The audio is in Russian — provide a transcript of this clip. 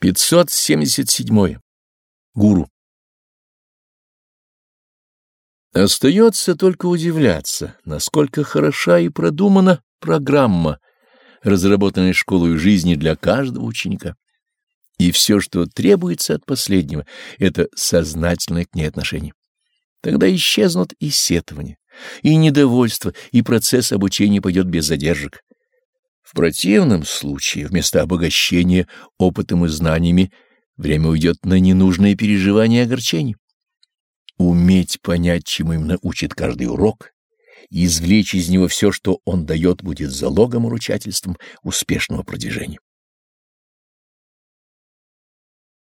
577. Гуру. Остается только удивляться, насколько хороша и продумана программа, разработанная школой жизни для каждого ученика. И все, что требуется от последнего, это сознательное к ней отношение. Тогда исчезнут и сетования, и недовольство, и процесс обучения пойдет без задержек. В противном случае вместо обогащения опытом и знаниями время уйдет на ненужные переживания и огорчения. Уметь понять, чему именно учит каждый урок, и извлечь из него все, что он дает, будет залогом и успешного продвижения.